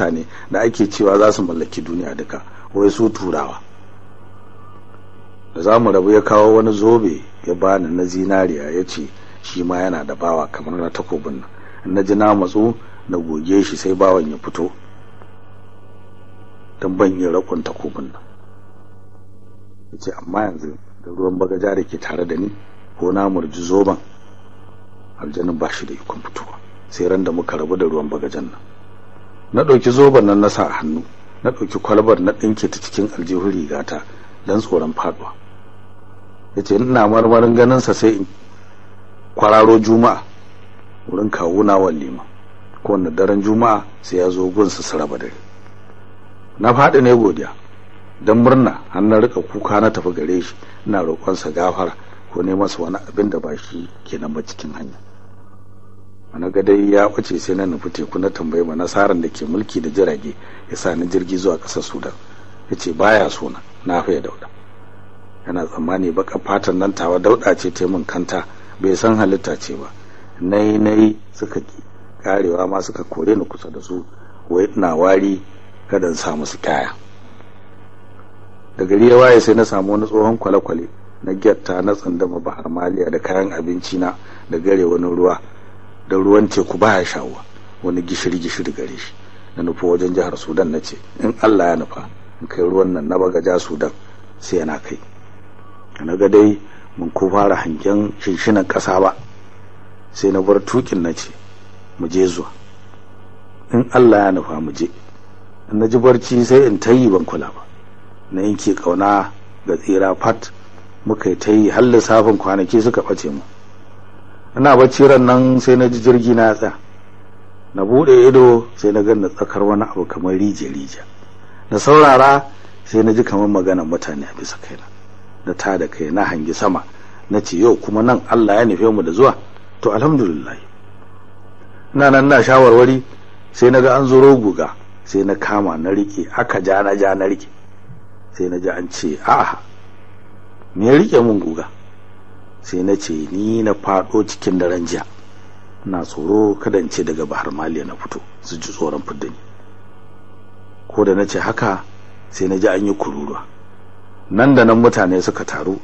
mutane da ake cewa za su mallaki duniya duka wai su turawa. Da za mu rabu ya kawo wani zobe ya bani na zinariya ya ce shi ma yana da bawa kamar na takobin nan. Na ji na matsu na goge shi sai bawan ya fito don ban iya rakon takobin nan. Ya ce amma yanzu da ruwan bagaja da ke tare da ni ko na murji zoben aljanin ba shi da ikon fitowa. Sai ran da muka rabu da ruwan bagajan nan. Na ɗauki zoben nan na sa a hannu. Na ɗauki kwalbar na ɗinke ta cikin aljihun rigata don tsoron faɗuwa. Ya ce ina marmarin ganinsa sai in kwararo juma'a wurin kawuna wa liman kowane daren juma'a sai ya zo gunsa su raba dare. Na faɗi ne godiya don murna har na riƙa kuka na tafi gare shi. Ina roƙonsa gafara ko ne masa wani abin da ba shi kenan ba cikin hanya. Wani gadai ya ɓace sai na nufi teku na tambayi ma nasarar da ke mulki da jirage ya sa ni jirgi zuwa ƙasar sudan. Ya ce baya so na fiye dauda. Yana tsammani baka fatan nan tawa dauda ce ta min kanta bai san halitta ce ba. Nai nai suka ki karewa ma suka kore ni kusa da su wai ina wari kada in sa musu kaya da gari ya waye sai na samu wani tsohon kwale-kwale na gyatta na tsandama bahar maliya da kayan abinci na da gare wani ruwa. Da ruwan teku baya shawuwa wani gishiri gishiri gare shi. Na nufi wajen jihar sudan na ce in allah ya nufa in kai ruwan nan na bagaja sudan sai yana kai. Na ga dai mun ko fara hangen shinshinan ƙasa ba. Sai na bar tukin na ce mu je zuwa. In allah ya nufa mu je. In na ji barci sai in tayi ban kula ba. Na yanke ƙauna ga tsira fat muka yi ta yi har lissafin kwanaki suka ɓace mu ina bacci ran nan sai na ji jirgi na tsaya. Na buɗe ido sai na ganna tsakar wani abu kamar rije rije na saurara sai na ji kamar maganar mutane a bisa kaina. Na ta da kai na hangi sama. Na ce yau kuma nan Allah ya nufe mu da zuwa. To alhamdulillah. Ina nan na shawarwari sai na ga an zuro guga sai na kama na riƙe aka ja na ja na riƙe sai na ji an ce a'a me ya riƙe mun guga? Sai na ce ni na fado cikin daren jiya. Na tsoro kada ce daga bahar maliya na fito su ji tsoron fidda ni. Ko da na ce haka sai na ji an yi kururuwa. Nan da nan mutane suka taru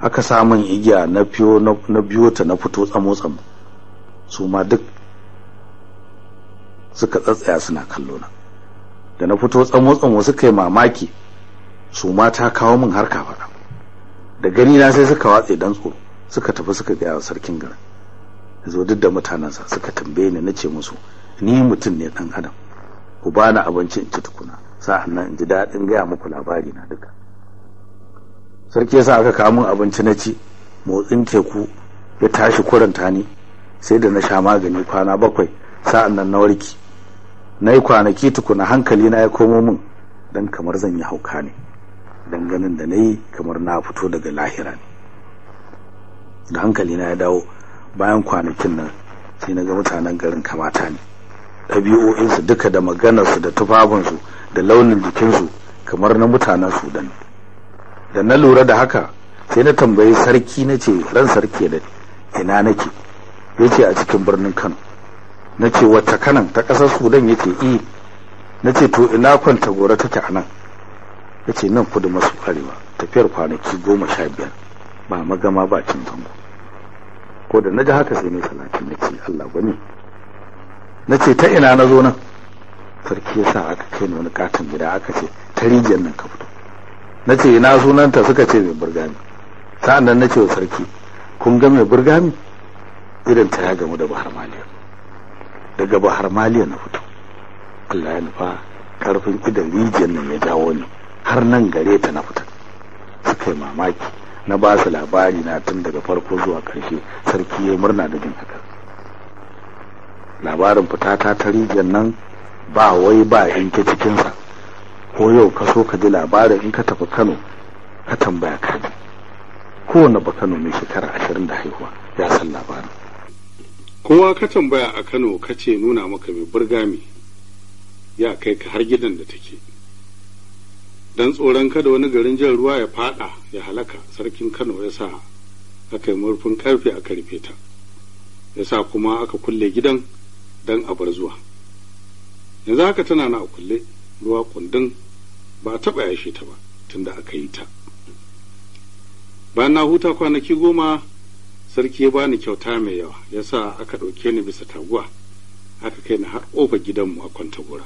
aka samun igiya na fiyo na biyo ta na fito tsamo tsamo su ma duk suka tsatsaya suna kallo na da na fito tsamo tsamo suka yi mamaki su ma ta kawo min har kafaɗa da gani na sai suka watse dan tsoro suka tafi suka gaya sarkin garin. Zo duk da mutanensa suka tambaye ni nace musu ni mutum ne dan adam. Ku bani abinci in ci tukuna. Sa'an nan in ji daɗin gaya muku labari na duka. Sarki yasa aka kawo min abinci na ci motsin teku ya tashi kuranta ni sai da na sha magani kwana bakwai sa'an nan na warki na yi kwanaki tukuna hankali na ya komo min dan kamar zan yi hauka ne. Dan ganin da na yi kamar na fito daga lahira ne. Da hankali na ya dawo bayan kwanakin nan sai na ga mutanen garin kamata ne. Ɗabi'o'insu duka da maganarsu da tufafinsu da launin jikinsu kamar na mutanen sudan. Da na lura da haka sai na tambayi sarki na ce ran sarki da ina nake? Ya ce a cikin birnin kano. Na ce wata kanan ta ƙasar sudan ya ce i na ce to ina kwanta gora take a nan? Ya ce nan kudu masu arewa tafiyar kwanaki goma sha biyar ba magama ba cin zango. Ko da na ji haka sai ne salati na ce allah gwani. Na ce ta ina na zo nan? Sarki ya sa aka kai ni wani katon gida aka ce ta rijiyar nan ka fito. Na ce ina sunanta suka ce mai burgami. Sa'an nan na ce wa sarki kun ga mai burgami? Irin ta ya gamu da bahar maliya. Daga bahar maliya na fito. Allah ya nufa ƙarfin idan rijiyar nan ya jawo ni. Har nan gare ta na fita. Suka yi mamaki. Na ba su labari na tun daga farko zuwa ƙarshe. Sarki ya murna da jin haka. Labarin fitata ta rijiyar nan ba wai ba yanke cikinsa. Ko yau ka so ka ji labarin in ka tafi kano ka tambaya ka ji. Kowane ba kano mai shekara ashirin da haihuwa ya san labarin. Kowa ka tambaya a kano ka ce nuna maka mai burgami ya kai ka har gidan da take. Dan tsoron kada wani garin jan ruwa ya fada ya halaka sarkin kano ya sa aka yi murfin ƙarfe aka rufe ta. Ya sa kuma aka kulle gidan dan a bar zuwa. Yanzu haka tana na a kulle ruwa kundin ba a taɓa yashe ta ba tunda aka yi ta. Bayan na huta kwanaki goma sarki ya bani kyauta mai yawa ya sa aka ɗauke ni bisa taguwa aka kai ni har ƙofar gidanmu a kwantagora.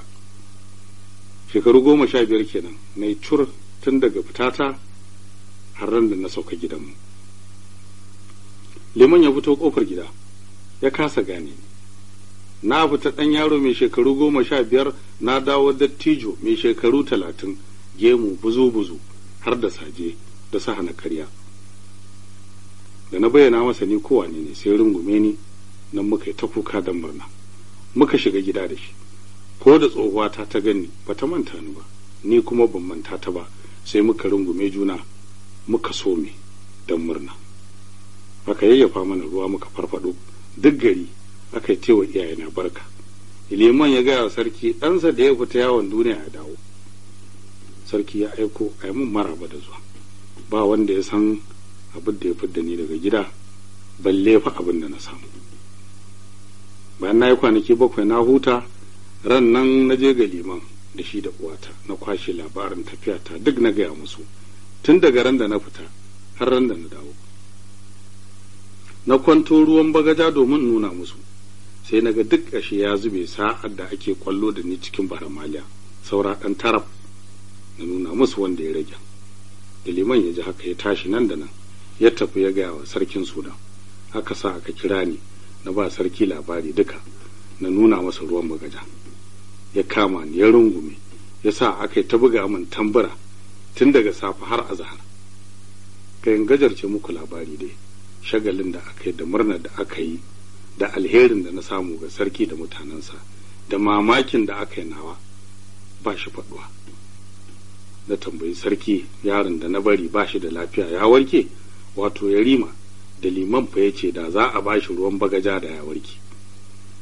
Shekaru goma sha biyar kenan na yi cur tun daga fitata har ran da na sauka gidanmu. Liman ya fito ƙofar gida ya kasa gane na fita ɗan yaro mai shekaru goma sha biyar na dawo dattijo mai shekaru talatin gemu buzu-buzu har da saje da sa hana karya. Da na bayyana masa ni kowane ne sai rungume ni nan muka yi ta kuka da murna. Muka shiga gida da shi. Ko da tsohuwata ta gani ba ta manta ni ba ni kuma ban manta ta ba sai muka rungume juna muka some don murna. Aka yayyafa mana ruwa muka farfado duk gari aka yi tewa iyayena barka. Liman ya gaya sarki ɗansa da ya fita yawon duniya ya dawo. Sarki ya aiko a yi mun maraba da zuwa. Ba wanda ya san abin da ya fidda ni daga gida balle fa abin da na samu. Bayan na yi kwanaki bakwai na huta ran nan na je ga liman da shi da uwata na kwashe labarin tafiyata duk na gaya musu. Tun daga ran da na fita har ran da na dawo. Na kwanto ruwan bagaja domin nuna musu. Sai na ga duk ƙashe ya zube sa'ad da ake ƙwallo da ni cikin baramaliya. Saura ɗan taraf na nuna musu wanda ya rage. Da liman ya ji haka ya tashi nan da nan ya tafi ya gaya wa sarkin sudan. Aka sa aka kira ni na ba sarki labari duka na nuna masa ruwan bagaja. Ya kama ni ya rungume ya sa aka yi ta buga min tambura tun daga safe har azahar. Kayan gajarce muku labari dai shagalin da aka yi da murnar da aka yi da alherin da na samu ga sarki da mutanensa da mamakin da aka yi nawa ba shi faɗuwa. Na tambayi sarki yaron da na bari ba shi da lafiya ya warke? Wato ya rima da liman fa ya ce da za a ba shi ruwan bagaja da ya warke.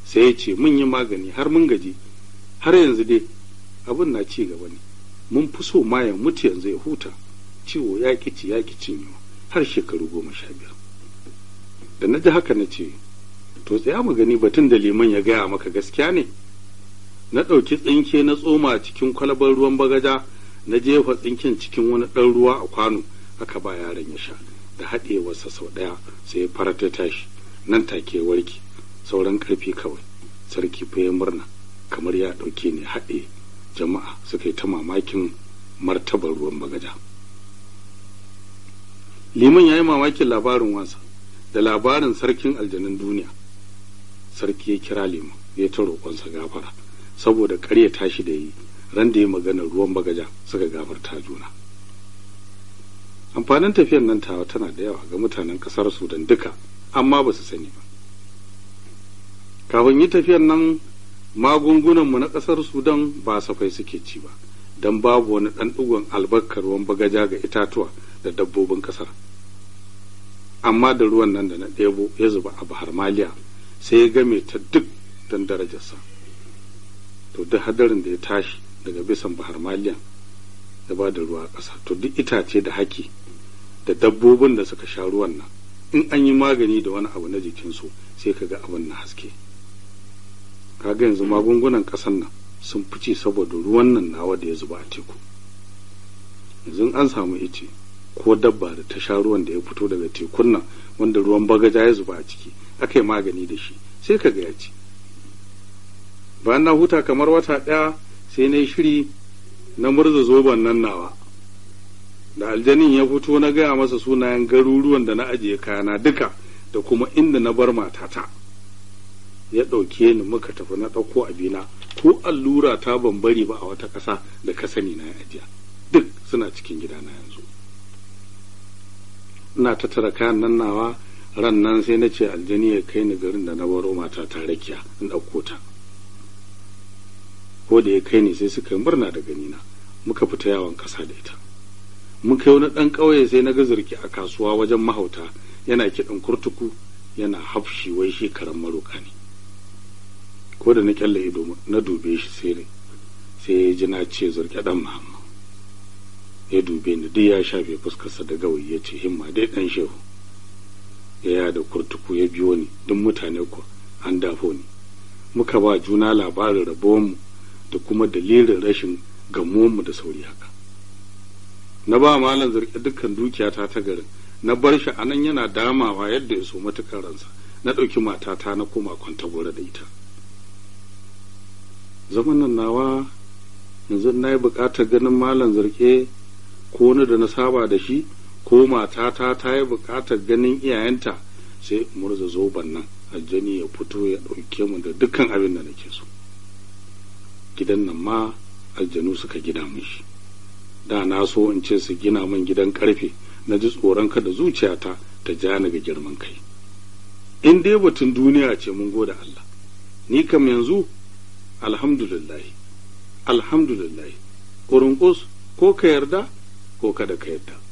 Sai ya ce mun yi magani har mun gaji. Har yanzu dai abin na ci gaba ne. Mun fi so ma ya mutu yanzu ya huta. Ciwo ya ci ya cinyewa har shekaru goma sha biyar. Da na ji haka na ce to tsaya mu gani batun da liman ya gaya maka gaskiya ne. Na ɗauki tsinke na tsoma cikin kwalabar ruwan bagaja na jefa tsinken cikin wani ɗan ruwa a kwano aka ba yaron ya sha. Da haɗewarsa sau ɗaya sai ya farata tashi. Nan take warki sauran ƙarfi kawai. Sarki fa ya murna. Kamar ya ɗauke ni haɗe jama'a suka yi ta mamakin martabar ruwan bagaja. Liman ya yi mamakin labarin wasa da labarin sarkin aljanun duniya. Sarki ya kira liman ya ta roƙonsa gafara saboda ƙarya tashi da yi ran da ya magana ruwan bagaja suka gafarta juna. Amfanin tafiyar nan tawa tana da yawa ga mutanen ƙasar sudan duka amma ba su sani ba. Kafin yi tafiyar nan magungunanmu na ƙasar sudan ba safai suke ci ba don babu wani ɗan ɗigon albarkar ruwan bagaja ga itatuwa da dabbobin ƙasar. Amma da ruwan nan da na ɗebo ya zuba a bahar maliya sai ya game ta duk don darajarsa. To duk hadarin da ya tashi daga bisan bahar maliya da ba da ruwa a ƙasa. To duk itace da haki da dabbobin da suka sha ruwan nan in an yi magani da wani abu na jikinsu sai ka ga abin na haske. Kaga yanzu magungunan ƙasan nan sun fice saboda ruwan nan nawa da ya zuba a teku. Yanzu an samu ice ko dabba da ta sha ruwan da ya fito daga tekun nan wanda ruwan bagaja ya zuba a ciki aka yi magani da shi sai ka ya ci. Bayan na huta kamar wata ɗaya sai na yi shiri na murza zoben nan nawa. Da aljanin ya fito na gaya masa sunayen garuruwan da na ajiye kayana duka da kuma inda na bar matata. Ya ɗauke ni muka tafi na ɗauko abina. Ko allura ta ban bari ba a wata ƙasa da ka sani na ajiya. Duk suna cikin gidana yanzu. Ina tattara kayan nan nawa ran nan sai na ce aljani ya kai ni garin da na baro mata ta rakiya in ɗauko ta. Ko da ya kai ni sai suka yi murna da ganina muka fita yawon ƙasa da ita. Muka yi wani ɗan ƙauye sai na ga zurki a kasuwa wajen mahauta yana kiɗan kurtuku yana hafshi wai shi karan maroka ne. Ko da na kyalle ido na dube shi sai sai ya ji na ce zurki ɗan muhammad. Ya dube ni duk ya shafe fuskarsa da gawayi ya ce himma dai ɗan shehu. Ya da kurtuku ya biyo ni duk mutane ku an dafo ni. Muka ba juna labarin mu da kuma dalilin rashin gamuwanmu da sauri haka. Na ba malam zarge dukkan dukiyata ta garin na bar shi a nan yana damawa yadda ya so matuƙar ransa. Na ɗauki matata na koma kwanta gora da ita. Zaman nan nawa yanzu na yi buƙatar ganin malam zarge ko ni da na saba da shi ko matata ta yi buƙatar ganin iyayenta sai murza zoban nan aljani ya fito ya ɗauke mu da dukkan abin da nake so. Gidan nan ma aljanu suka gina min shi. Da na so in ce su gina min gidan ƙarfe na ji tsoron kada zuciyata ta ja ni ga girman kai. In dai batun duniya ce mun gode Allah. Ni kam yanzu alhamdulillah. Alhamdulillah. Kurunkus ko ka yarda ko kada ka yarda.